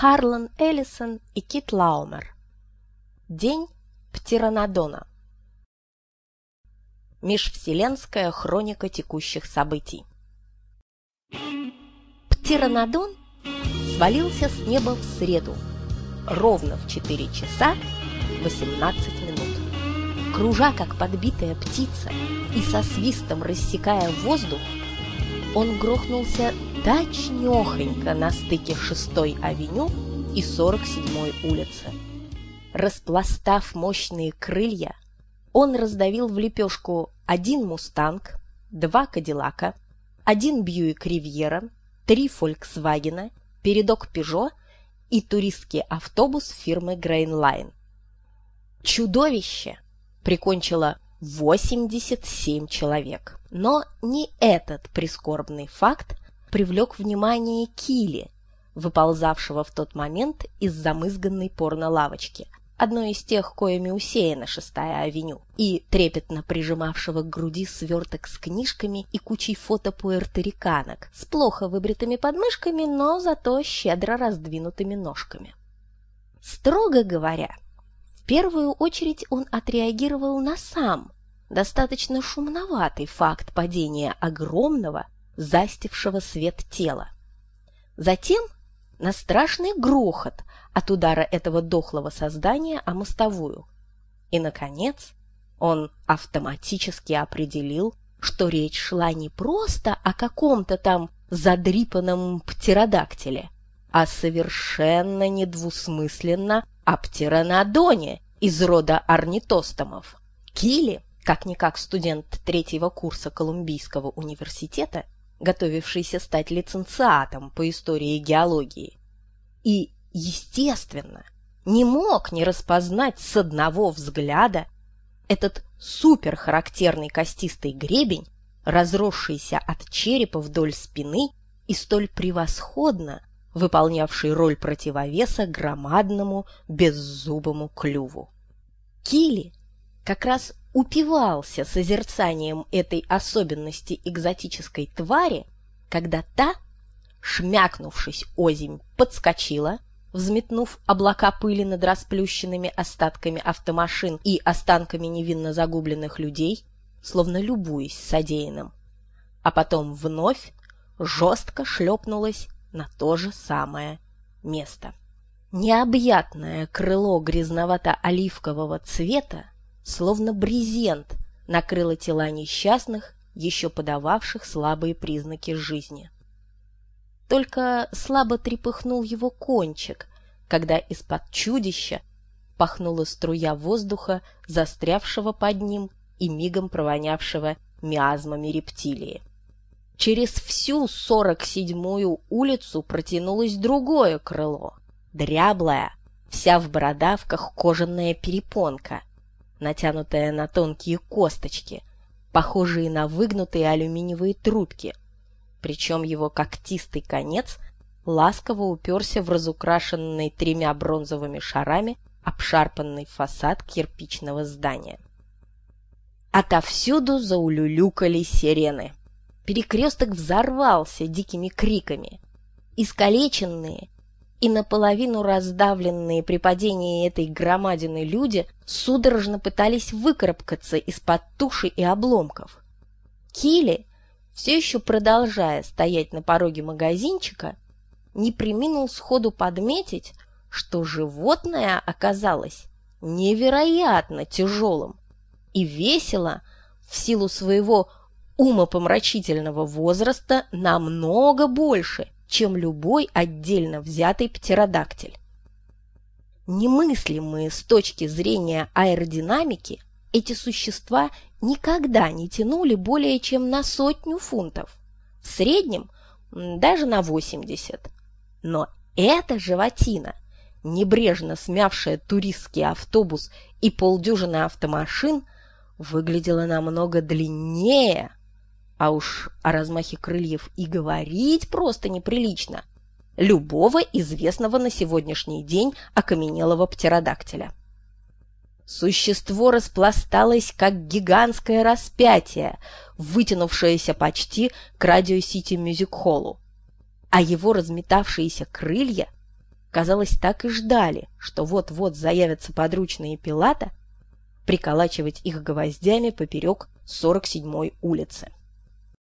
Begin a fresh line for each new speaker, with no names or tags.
Харлан Эллисон и Кит Лаумер. День Птеранодона. Межвселенская хроника текущих событий. Птеранодон свалился с неба в среду, ровно в 4 часа 18 минут. Кружа, как подбитая птица, и со свистом рассекая воздух, он грохнулся точнёхонько на стыке 6-й авеню и 47-й улицы. Распластав мощные крылья, он раздавил в лепешку один «Мустанг», два «Кадиллака», один «Бьюик Ривьера», три «Фольксвагена», передок «Пежо» и туристский автобус фирмы «Грейнлайн». Чудовище прикончило 87 человек. Но не этот прискорбный факт привлек внимание Кили, выползавшего в тот момент из замызганной порно-лавочки, одной из тех, коими усеяна шестая авеню, и трепетно прижимавшего к груди сверток с книжками и кучей фото пуэрториканок с плохо выбритыми подмышками, но зато щедро раздвинутыми ножками. Строго говоря, в первую очередь он отреагировал на сам, достаточно шумноватый факт падения огромного, застившего свет тела. Затем на страшный грохот от удара этого дохлого создания о мостовую. И, наконец, он автоматически определил, что речь шла не просто о каком-то там задрипанном птеродактиле, а совершенно недвусмысленно о птеранодоне из рода орнитостомов. Кили, как-никак студент третьего курса Колумбийского университета, готовившийся стать лиценциатом по истории и геологии, и, естественно, не мог не распознать с одного взгляда этот суперхарактерный костистый гребень, разросшийся от черепа вдоль спины и столь превосходно выполнявший роль противовеса громадному беззубому клюву. Кили как раз упивался созерцанием этой особенности экзотической твари, когда та, шмякнувшись озимь, подскочила, взметнув облака пыли над расплющенными остатками автомашин и останками невинно загубленных людей, словно любуясь содеянным, а потом вновь жестко шлепнулась на то же самое место. Необъятное крыло грязновато-оливкового цвета словно брезент, накрыло тела несчастных, еще подававших слабые признаки жизни. Только слабо трепыхнул его кончик, когда из-под чудища пахнула струя воздуха, застрявшего под ним и мигом провонявшего миазмами рептилии. Через всю сорок седьмую улицу протянулось другое крыло, дряблое, вся в бородавках кожаная перепонка, натянутая на тонкие косточки, похожие на выгнутые алюминиевые трубки. Причем его когтистый конец ласково уперся в разукрашенный тремя бронзовыми шарами обшарпанный фасад кирпичного здания. Отовсюду заулюлюкали сирены. Перекресток взорвался дикими криками. Искалеченные и наполовину раздавленные при падении этой громадины люди судорожно пытались выкарабкаться из-под туши и обломков. Килли, все еще продолжая стоять на пороге магазинчика, не приминул сходу подметить, что животное оказалось невероятно тяжелым и весело в силу своего умопомрачительного возраста намного больше, чем любой отдельно взятый птеродактиль. Немыслимые с точки зрения аэродинамики, эти существа никогда не тянули более чем на сотню фунтов, в среднем даже на 80. Но эта животина, небрежно смявшая туристский автобус и полдюжины автомашин, выглядела намного длиннее, а уж о размахе крыльев и говорить просто неприлично. Любого известного на сегодняшний день окаменелого птеродактиля. Существо распласталось, как гигантское распятие, вытянувшееся почти к радио-сити мюзик-холлу, а его разметавшиеся крылья казалось, так и ждали, что вот-вот заявятся подручные Пилата, приколачивать их гвоздями поперек 47-й улицы.